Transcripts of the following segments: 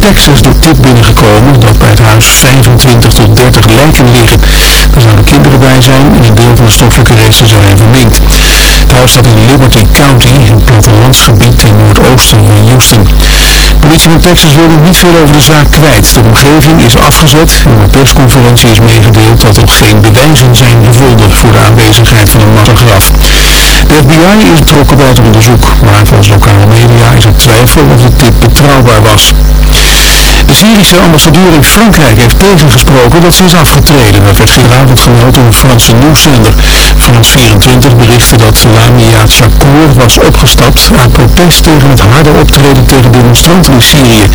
Texas de tip binnengekomen dat bij het huis 25 tot 30 lijken liggen. Er zouden kinderen bij zijn en een deel van de stoffelijke resten zijn verminkt. Het huis staat in Liberty County, een plattelandsgebied ten noordoosten van Houston. De politie van Texas wil nog niet veel over de zaak kwijt. De omgeving is afgezet en een persconferentie is meegedeeld dat er geen bewijzen zijn gevonden voor de aanwezigheid van een massagraf. De FBI is betrokken bij het onderzoek, maar volgens lokale media is er twijfel of de tip betrouwbaar was. De Syrische ambassadeur in Frankrijk heeft tegengesproken dat ze is afgetreden. Dat werd gisteravond gemeld door een Franse nieuwszender. Frans 24 berichtte dat Lamia Chakour was opgestapt uit protest tegen het harde optreden tegen demonstranten in Syrië.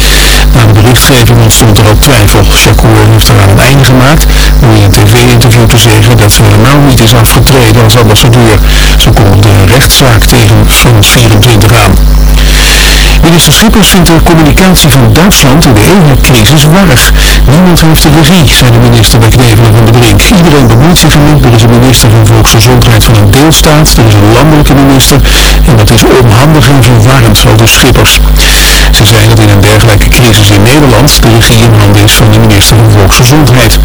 Na de berichtgeving ontstond er ook twijfel. Chakour heeft eraan een einde gemaakt door in een tv-interview te zeggen dat ze helemaal niet is afgetreden als ambassadeur. Ze kondigde een rechtszaak tegen Frans 24 aan. Minister Schippers vindt de communicatie van Duitsland in de eurocrisis warrig. Niemand heeft de regie, zei de minister bij Knevelen van de Brink. Iedereen bemoeit zich ermee. Er is een minister van Volksgezondheid van een deelstaat, er is een landelijke minister en dat is onhandig en verwarrend, zo de Schippers. Ze zei dat in een dergelijke crisis in Nederland de regie in handen is van de minister van Volksgezondheid.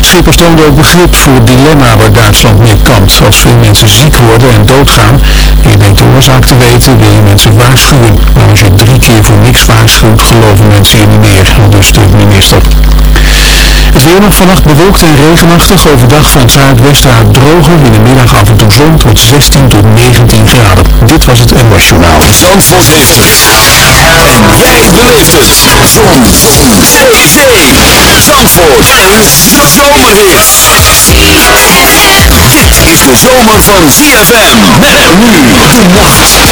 Schippers toonde ook begrip voor het dilemma waar Duitsland mee kampt. Als veel mensen ziek worden en doodgaan en je denkt de oorzaak te weten, wil je mensen waarschuwen. Maar als je drie keer voor niks waarschuwt, geloven mensen je niet meer, dus de minister. Het weer nog vannacht bewolkt en regenachtig. Overdag van het zuidwesten uit droger. In de middag af en toe zon tot 16 tot 19 graden. Dit was het NOS Journaal. Zandvoort heeft het. En jij beleeft het. Zon. Zee. Zee. Zandvoort. En. Dit is de zomer van ZFM. Met nu de nacht.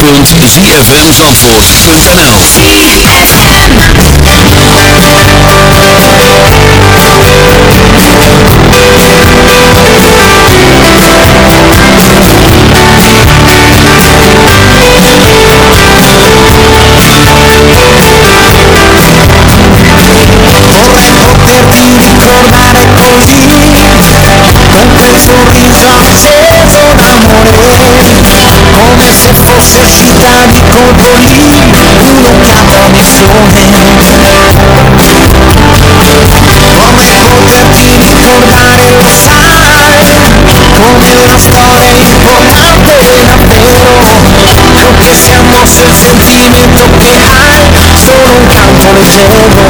www.zfmzandvoort.nl necessità di coccodrilli un'altra missione Come poterti ricordare lo sai Come la storia è importante davvero che siamo se il sentimento che hai Solo un canto leggero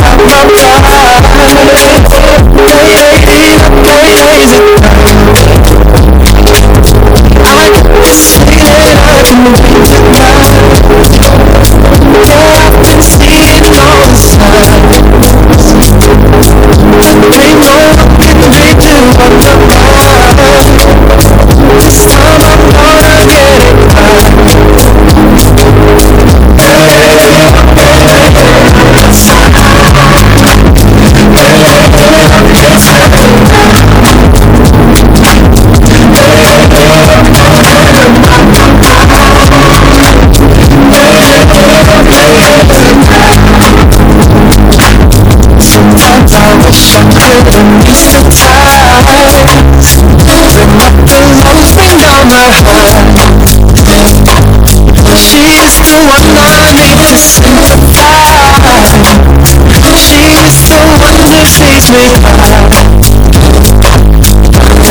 Africa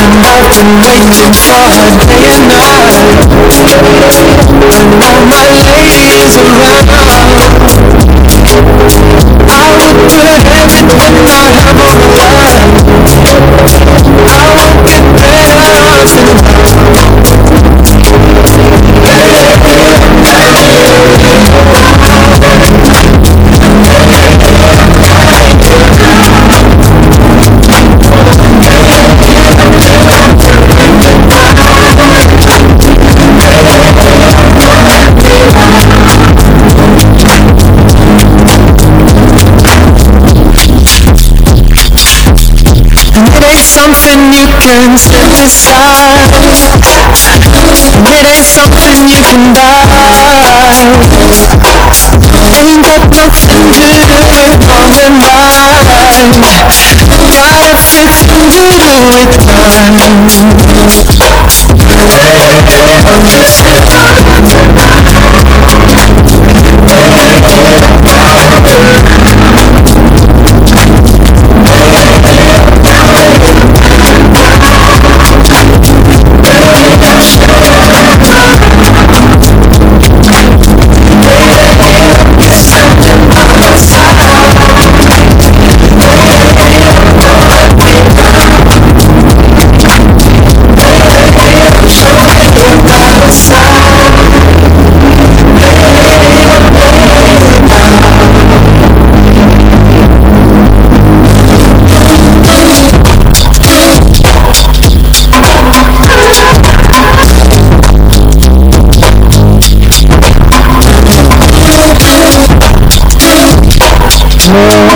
And I've been waiting for her day and night And all my ladies around turns to It ain't something you can buy Ain't got nothing to do with my mind Gotta fix to do with time. I'm just hey, hey, Oh,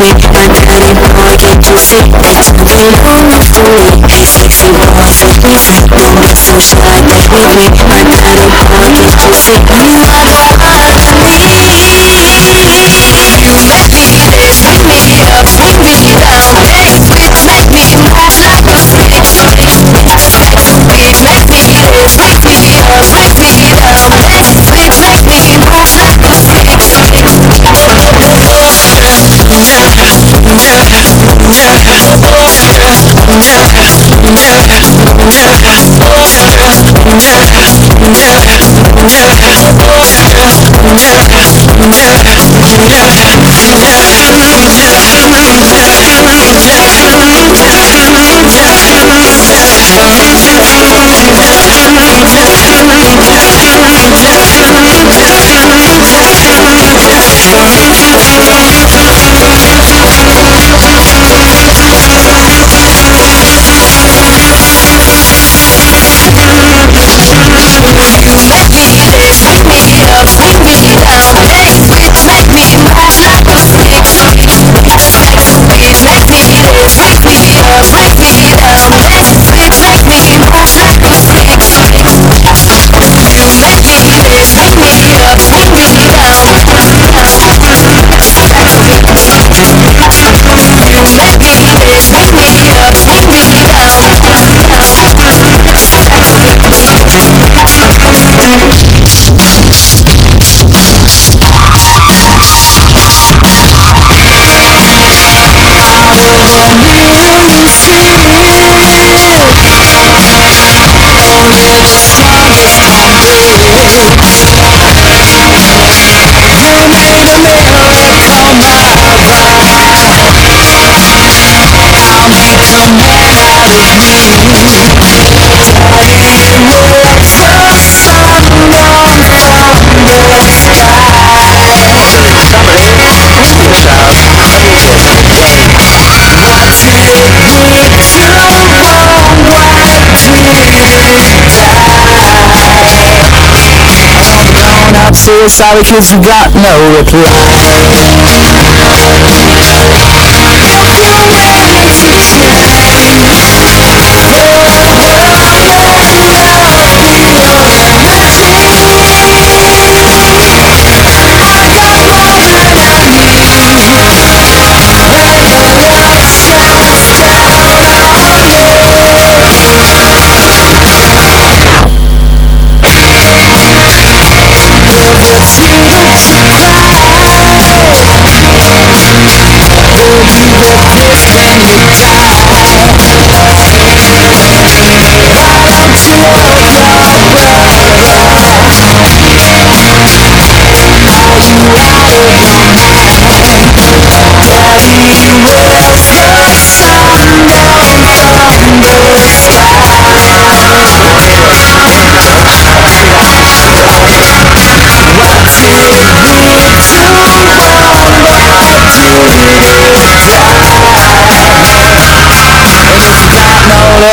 me and tell me how I get to see Until you. want me Sexy boy, set me free Don't be so shy, me My daddy, see You are of me Yeah. you. suicide cause you got no reply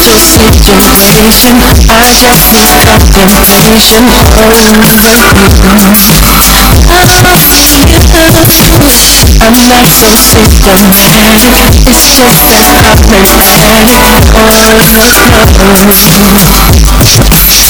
Situation I just need contemplation over you I'm not so systematic It's just that problematic all the time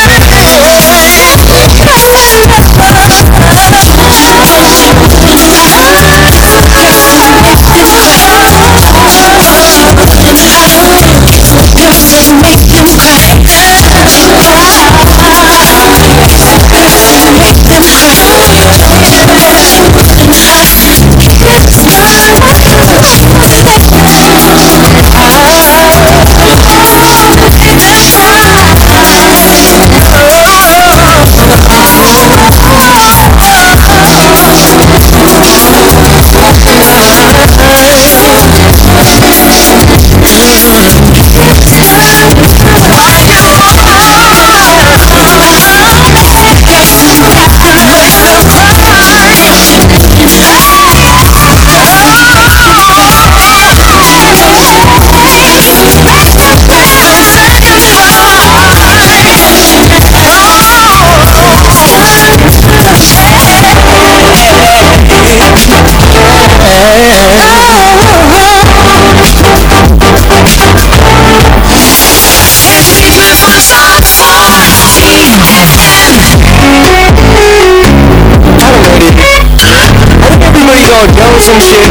some shit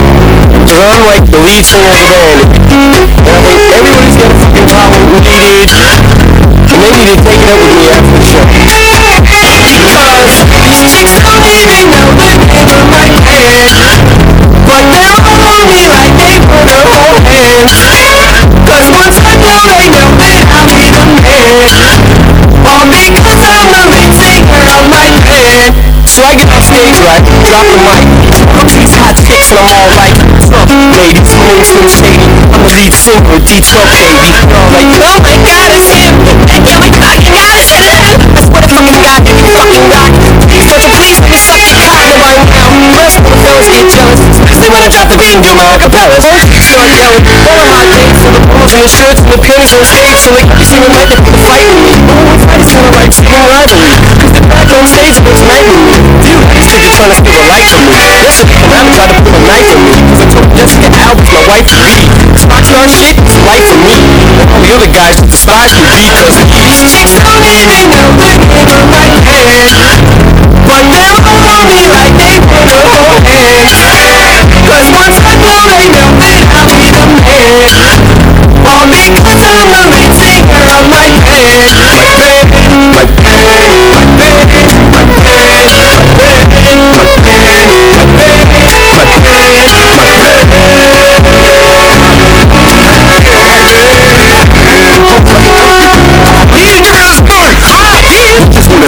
run like the lead singer of the band. And I think everybody's got a fucking problem with me, dude. And they need to take it up with me after the show. Because chicks don't even know the name my band So I get on stage, right, drop the mic, at these hot chicks and I'm all like, What's ladies? Name's Slim Shady. I'm the lead singer of D12, baby. And all like, Oh my god, it's him! And oh my fucking god, it's him! I swear to fucking you fucking rock when I drop the beat and do my acapellas. Start yelling, the hot chicks with the balls and the shirts and the panties on stage, so like every single night they pick a fight with me. But when we fight, it's kinda like rivalry, cause they're back on stage and it's night with me. Dude, these chicks are trying to steal the light from me. Out and tried to pull a knife from me, cause I told Jessica Alba's my wife to be. This rockstar shit is life for me. And all the other guys despise me because These chicks don't even know the name of my band But they're all on me like they wanna hold hands Cause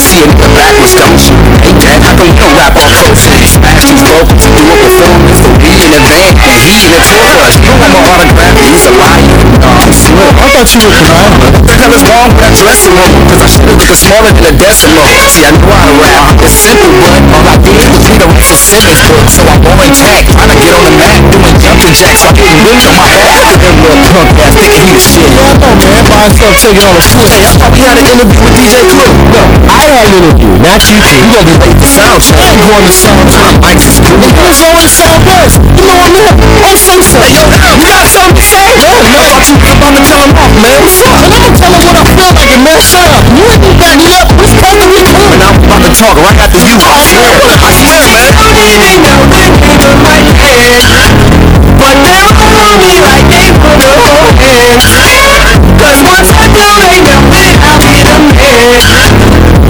see a nigga backwards, don't you? Hey man, how come you don't rap all pro shit? Smash these slim. I thought you were Canada. What the hell is wrong with that dressing room? Cause I should've looked smaller than a decimal. See, I know how to rap. It's simple, but all I did was read a Russell Simmons book. So I'm all intact, trying to get on the mat, doing jumping jacks while getting wings on my back. That little punk ass thinking he the shit. Yeah, I know, man. By himself taking on a foot. Hey, I thought we had an interview with DJ Clue. No, I had an interview, not you two. You gonna be late for sound check. I'm going to sound check. I just do it. What's wrong with the sound bus? You know I'm here. On some shit. Hey, yo, you got something to say? No, no, I thought you about to tell him off, man. What's up? I'm gonna tell him what I feel like, and man, shut up. You ain't gonna back me up. What's talking to me? Man, I'm about to talk right after you. I swear. I swear, man. don't even know the my band But they're all on me like they wanna hold hands Cause once I know they know I'll be the man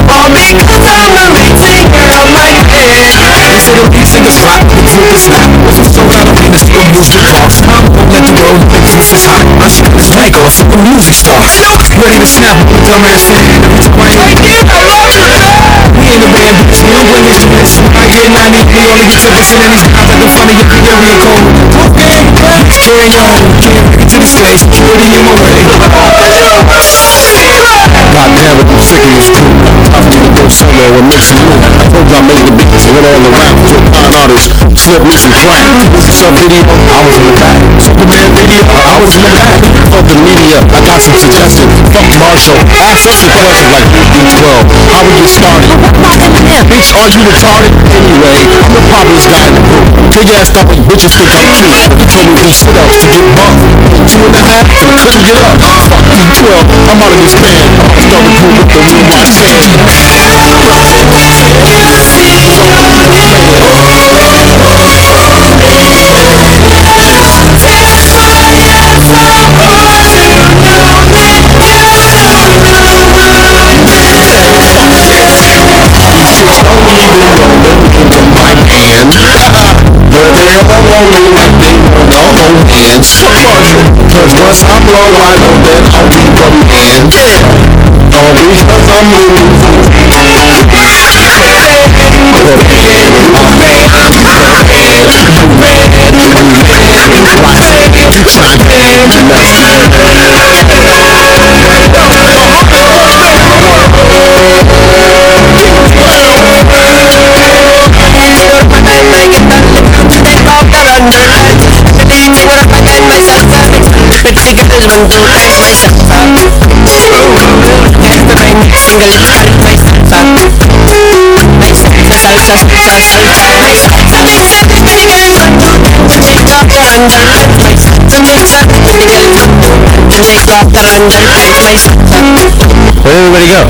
All because I'm the lead singer of my band They say the lead singer's hot, the truth is not What's the soul out of me, the still music talks I'm gonna let the world think this is hot I spit this mic off so the music starts Ready to snap dumbass shit Every time I you, love you, man We in the band, bitch, we don't bring instruments When I get 90, we only get 10% of these guys the front of your area code Okay, carry on, can't make it to the stage in my way God damn it, I'm sick of this crew Me to go solo and mixing new. I told you I made the beats, went on the rap to a fine artist, slip mixing crack. What's up video? I was in the back. Superman video? I was in the back. Fuck the media, I got some suggestions. Fuck Marshall, ask us a question like D12. How we get started? Bitch, are you retarded? Anyway, I'm the populous guy in the group. Big ass stuff like bitches think I'm cute. They told me these sit-ups to get buff. Two and a half, couldn't get up. Fuck D12, I'm out of this band. I'm start to with the rewind stand. No hands. Cause once I blow, I know that I'll be the man. Yeah. All because I'm moving. But take a good one, don't let yourself up Kijk naar mij niet single, laat mij zelf up Mijn shit is uit, dat is dat, zo jou is dat Everything I want, my take off your under Let mij up, to Where did go?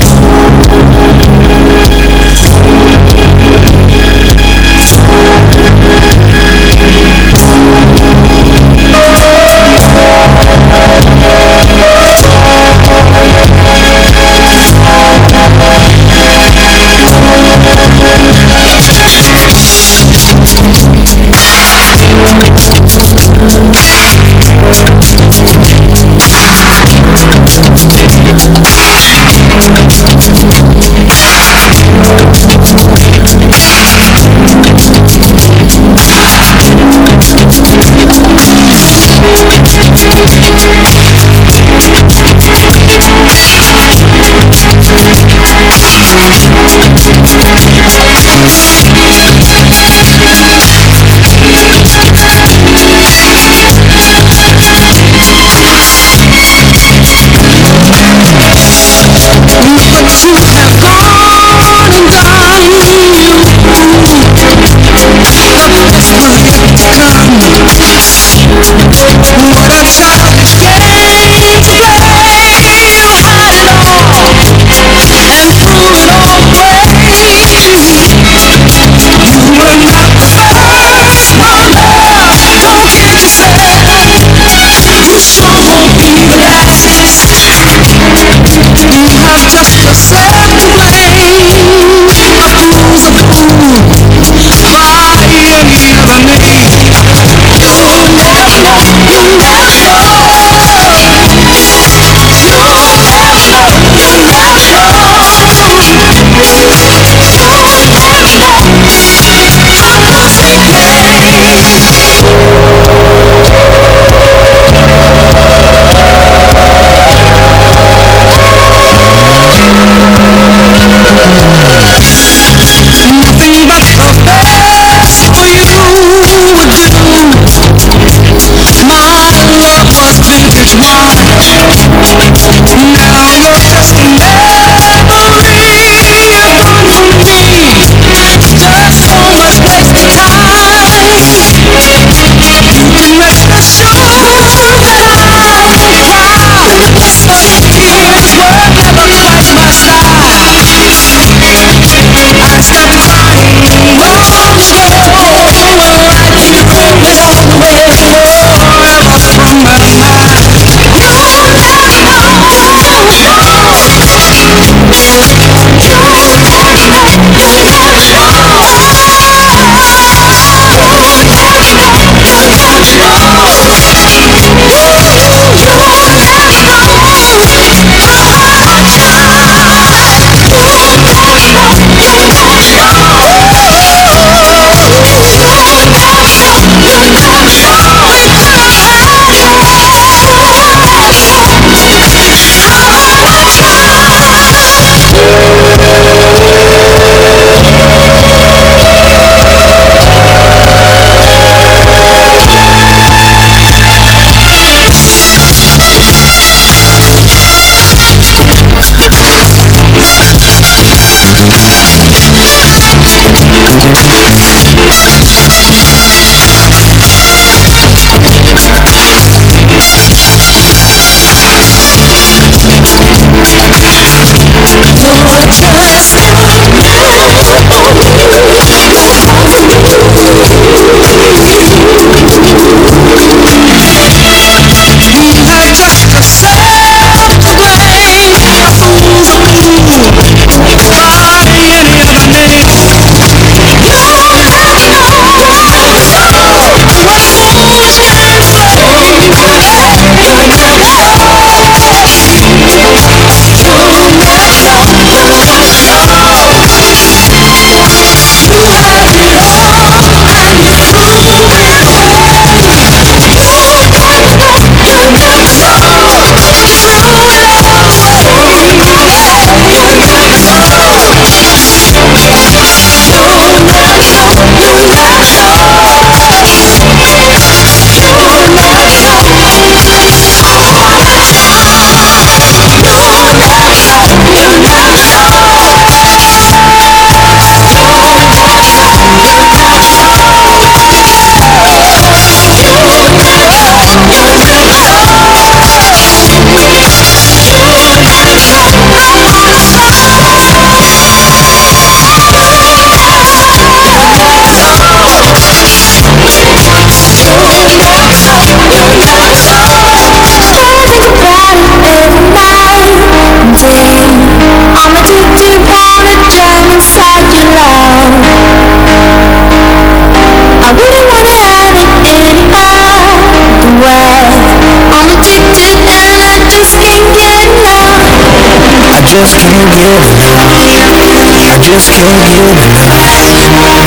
Just can't get enough.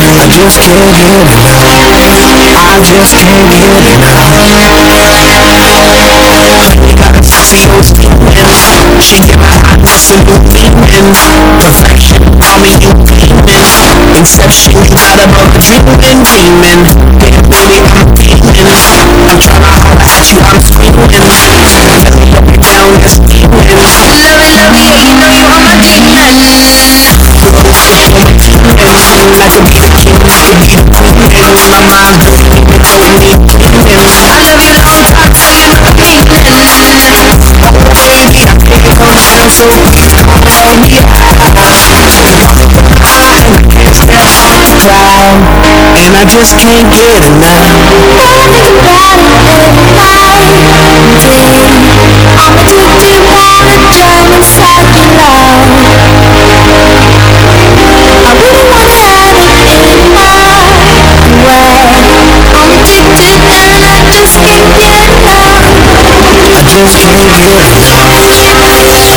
I just can't get enough. I just can't get enough. See those demons, she get my absolute demons. Perfection, call me you demons. Inception, you got above the human demon. Yeah, baby, I'm demons. I'm tryna holler at you, I'm screaming. Me up and down, that's demons. Love it, love it, know you are my demon. Demons. And I will outlast you and I'm gonna be the king cause I know me I'm on the ground and I just can't get enough. I think about it every night.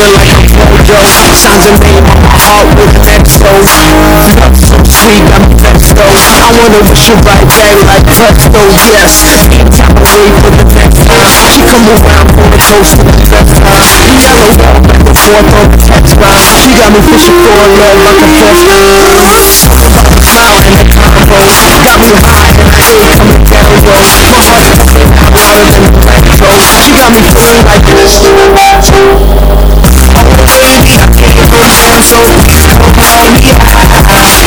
Feeling like I'm Flojo Signs a name on my heart with exo Love so sweet, I'm pesto I wanna wish you right back like presto, yes. Anytime I wait for the next time She come around for a toast to the best time We got a walk back and forth on the text line She got me fishing for a love like a fresh Smile in the combo Got me high and I ain't coming down, heart's pumping out louder than the electro She got me feeling like this baby, I can't go down, so please come show me how.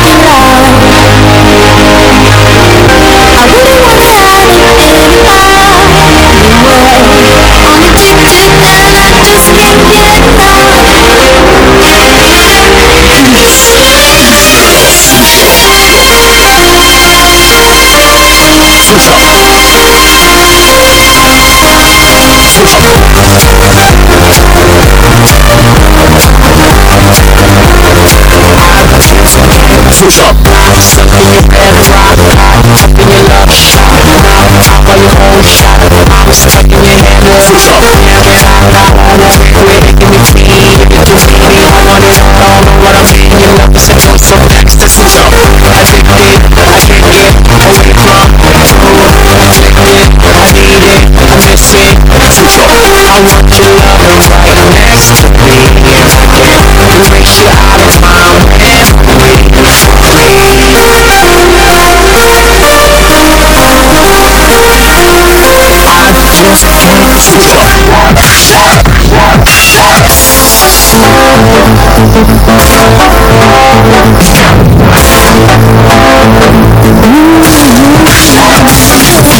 And I Push up. Suck in your bed, rock, Suck in your love shot Pop on your whole shot Stuck in your head, up. Quit making me feel If you just need me, I want it all Know what I mean, your love is a choice So ecstasy Addicted, I can't get away from it Afflicted, I need it, I miss it I want your love right next to me And I erase you out of my can't Push